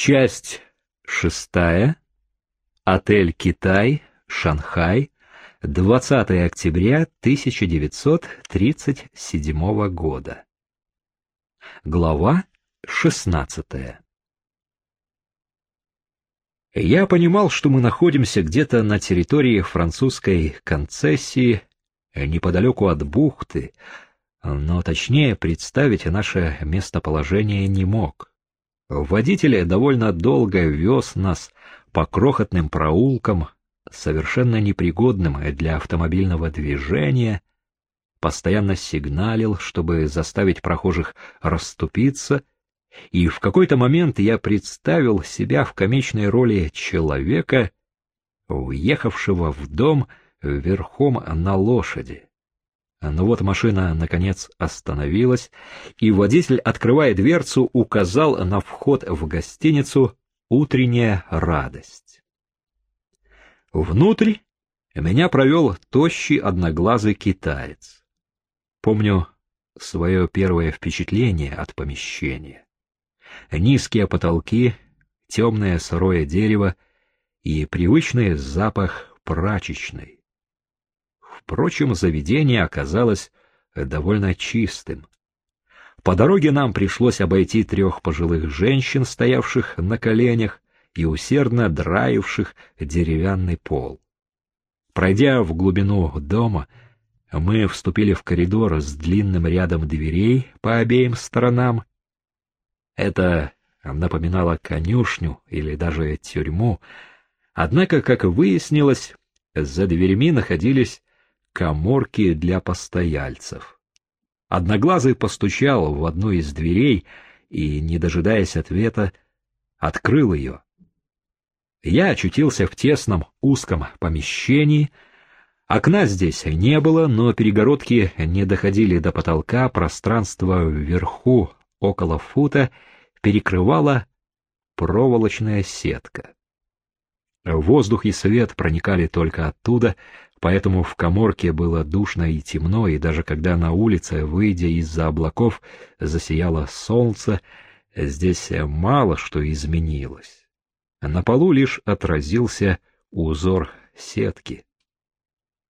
Часть шестая. Отель «Китай», Шанхай, 20 октября 1937 года. Глава 16. Я понимал, что мы находимся где-то на территории французской концессии, неподалеку от бухты, но точнее представить наше местоположение не мог. Водитель довольно долго вез нас по крохотным проулкам, совершенно непригодным для автомобильного движения, постоянно сигналил, чтобы заставить прохожих расступиться, и в какой-то момент я представил себя в комичной роли человека, уехавшего в дом верхом на лошади. Но вот машина, наконец, остановилась, и водитель, открывая дверцу, указал на вход в гостиницу «Утренняя радость». Внутрь меня провел тощий одноглазый китаец. Помню свое первое впечатление от помещения. Низкие потолки, темное сырое дерево и привычный запах прачечной. Впрочем, заведение оказалось довольно чистым. По дороге нам пришлось обойти трех пожилых женщин, стоявших на коленях и усердно драивших деревянный пол. Пройдя в глубину дома, мы вступили в коридор с длинным рядом дверей по обеим сторонам. Это напоминало конюшню или даже тюрьму, однако, как выяснилось, за дверьми находились коморки для постояльцев. Одноглазый постучал в одну из дверей и, не дожидаясь ответа, открыл ее. Я очутился в тесном узком помещении. Окна здесь не было, но перегородки не доходили до потолка, пространство вверху около фута перекрывала проволочная сетка. Воздух и свет проникали только оттуда, поэтому в коморке было душно и темно, и даже когда на улице, выйдя из-за облаков, засияло солнце, здесь мало что изменилось. На полу лишь отразился узор сетки.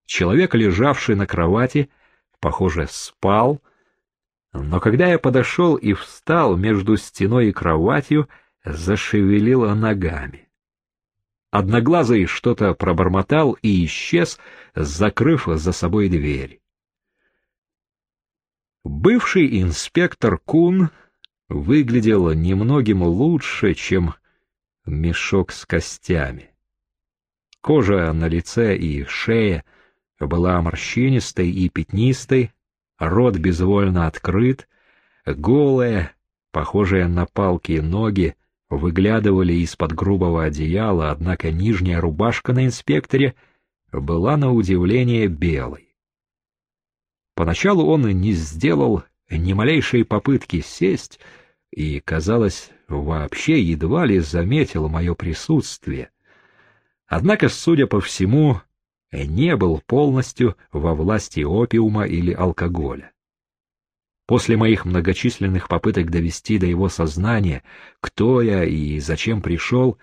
Человек, лежавший на кровати, похоже, спал, но когда я подошел и встал между стеной и кроватью, зашевелил ногами. Одноглазый что-то пробормотал и исчез, закрыв за собой дверь. Бывший инспектор Кун выглядел немногим лучше, чем мешок с костями. Кожа на лице и шее была морщинистой и пятнистой, рот безвольно открыт, голая, похожая на палки ноги, выглядывали из-под грубого одеяла, однако нижняя рубашка на инспекторе была на удивление белой. Поначалу он не сделал ни малейшей попытки сесть и, казалось, вообще едва ли заметил мое присутствие. Однако, судя по всему, не был полностью во власти опиума или алкоголя. После моих многочисленных попыток довести до его сознания, кто я и зачем пришел,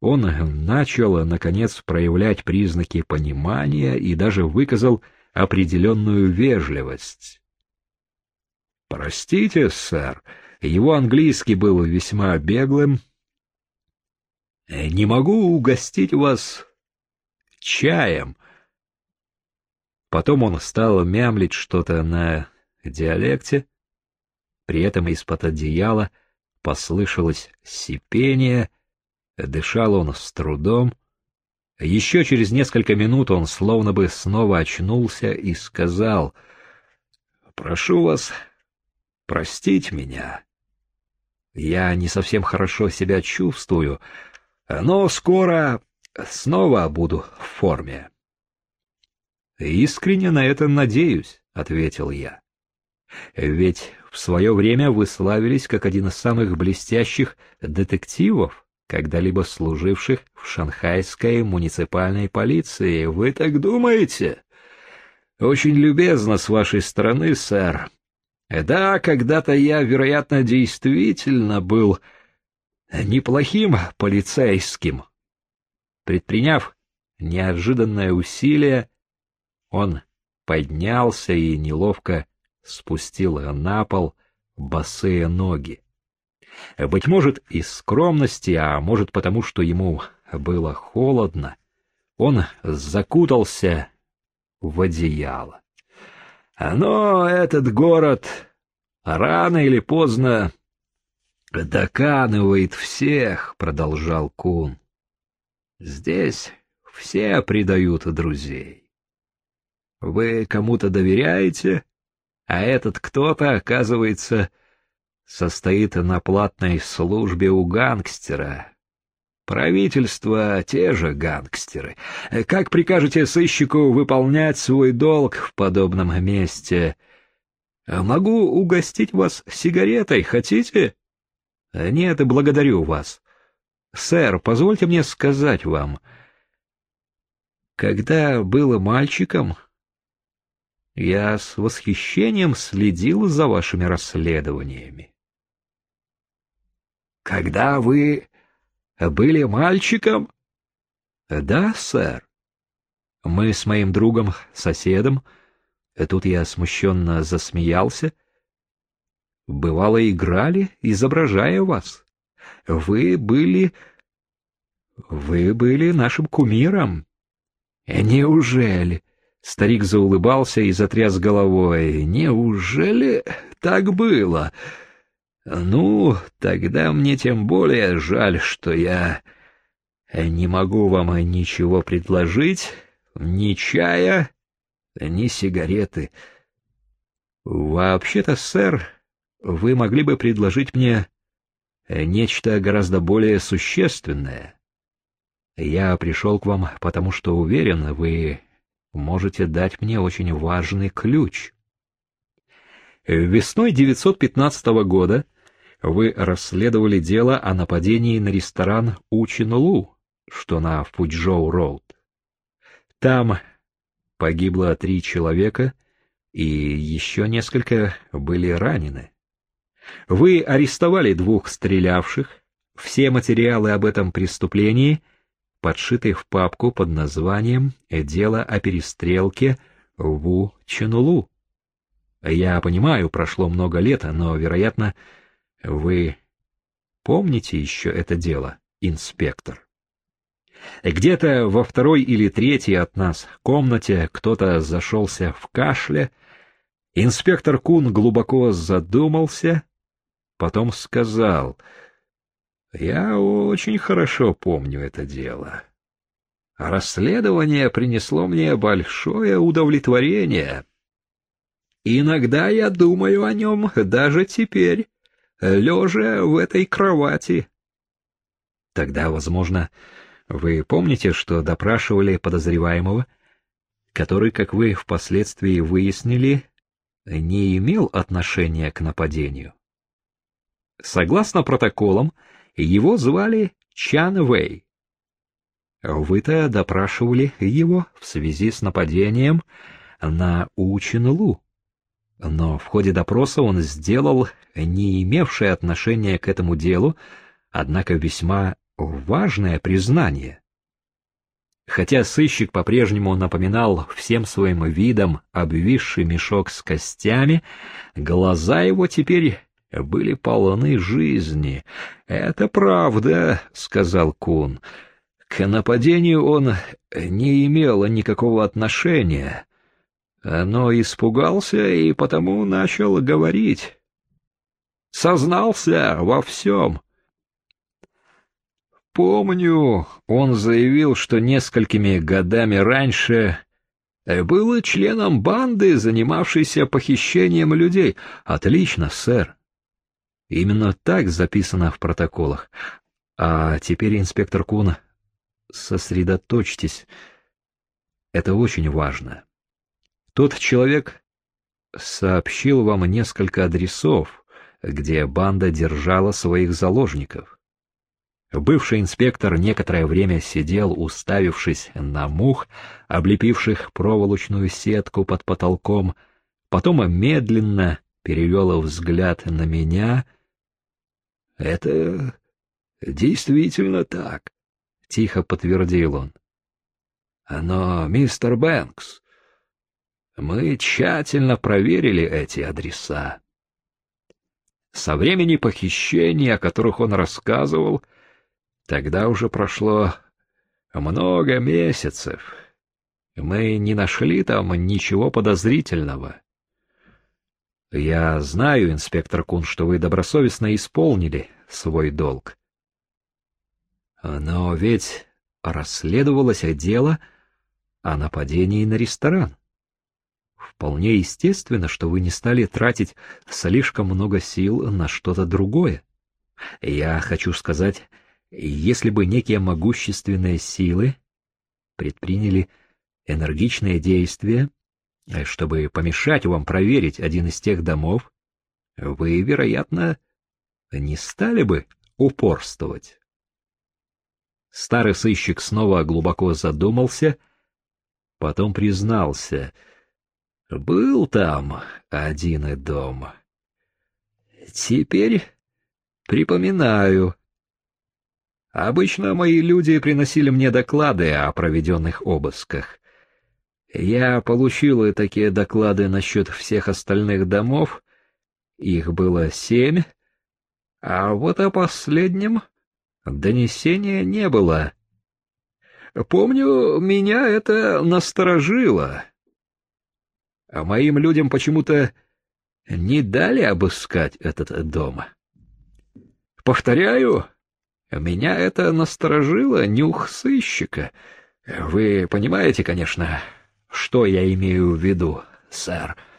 он начал, наконец, проявлять признаки понимания и даже выказал определенную вежливость. «Простите, сэр, его английский был весьма беглым. Не могу угостить вас чаем». Потом он стал мямлить что-то на диалекте. При этом из-под одеяла послышалось сипение, дышал он с трудом. Еще через несколько минут он словно бы снова очнулся и сказал, «Прошу вас простить меня. Я не совсем хорошо себя чувствую, но скоро снова буду в форме». «Искренне на это надеюсь», — ответил я. Ведь в свое время вы славились как один из самых блестящих детективов, когда-либо служивших в шанхайской муниципальной полиции. Вы так думаете? Очень любезно с вашей стороны, сэр. Да, когда-то я, вероятно, действительно был неплохим полицейским. Предприняв неожиданное усилие, он поднялся и неловко спустил на пол босые ноги. Быть может, из скромности, а может потому, что ему было холодно, он закутался в одеяло. Но этот город рано или поздно доканывает всех, — продолжал Кун. Здесь все предают друзей. Вы кому-то доверяете, а этот кто-то, оказывается, состоит на платной службе у гангстера. Правительство — те же гангстеры. Как прикажете сыщику выполнять свой долг в подобном месте? Могу угостить вас сигаретой, хотите? Нет, благодарю вас. Сэр, позвольте мне сказать вам. Когда было мальчиком, я с восхищением следил за вашими расследованиями. Когда вы были мальчиком? Да, сэр. Мы с моим другом, соседом, тут я смущенно засмеялся, бывало играли, изображая вас. Вы были... Вы были нашим кумиром. Неужели? Старик заулыбался и затряс головой. Неужели так было? Ну, тогда мне тем более жаль, что я не могу вам ничего предложить, ни чая, ни сигареты. Вообще-то, сэр, вы могли бы предложить мне нечто гораздо более существенное. Я пришел к вам, потому что уверен, вы можете дать мне очень важный ключ. Весной 915 года вы расследовали дело о нападении на ресторан Учин-Лу, что на Фуджоу-Роуд. Там погибло три человека, и еще несколько были ранены. Вы арестовали двух стрелявших, все материалы об этом преступлении подшиты в папку под названием «Дело о перестрелке в У-Чанулу». Я понимаю, прошло много лет, но, вероятно, вы помните еще это дело, инспектор? Где-то во второй или третьей от нас комнате кто-то зашелся в кашле. Инспектор Кун глубоко задумался, потом сказал, «Я очень хорошо помню это дело. Расследование принесло мне большое удовлетворение. Иногда я думаю о нем даже теперь» лежа в этой кровати. Тогда, возможно, вы помните, что допрашивали подозреваемого, который, как вы впоследствии выяснили, не имел отношения к нападению. Согласно протоколам, его звали Чан Вэй. Вы-то допрашивали его в связи с нападением на Учин Лу. Но в ходе допроса он сделал не имевшее отношения к этому делу, однако весьма важное признание. Хотя сыщик по-прежнему напоминал всем своим видом обвисший мешок с костями, глаза его теперь были полны жизни. «Это правда», — сказал Кун. «К нападению он не имел никакого отношения, но испугался и потому начал говорить. Сознался во всем. Помню, он заявил, что несколькими годами раньше был членом банды, занимавшейся похищением людей. Отлично, сэр. Именно так записано в протоколах. А теперь, инспектор Кун, сосредоточьтесь. Это очень важно. Тот человек сообщил вам несколько адресов, где банда держала своих заложников. Бывший инспектор некоторое время сидел, уставившись на мух, облепивших проволочную сетку под потолком, потом медленно перевел взгляд на меня. — Это Действительно так, тихо подтвердил он. Но, мистер Бэнкс, мы тщательно проверили эти адреса. Со времени похищения, о которых он рассказывал, тогда уже прошло много месяцев. Мы не нашли там ничего подозрительного. Я знаю, инспектор Кун, что вы добросовестно исполнили свой долг. Но ведь расследовалось дело о нападении на ресторан. Вполне естественно, что вы не стали тратить слишком много сил на что-то другое. Я хочу сказать, если бы некие могущественные силы предприняли энергичные действия, чтобы помешать вам проверить один из тех домов, вы, вероятно, не стали бы упорствовать. Старый сыщик снова глубоко задумался, потом признался. Был там один и дом. Теперь припоминаю. Обычно мои люди приносили мне доклады о проведенных обысках. Я получил и такие доклады насчет всех остальных домов. Их было семь. А вот о последнем Донесения не было. Помню, меня это насторожило. А моим людям почему-то не дали обыскать этот дом. Повторяю, меня это насторожило нюх сыщика. Вы понимаете, конечно, что я имею в виду, сэр. —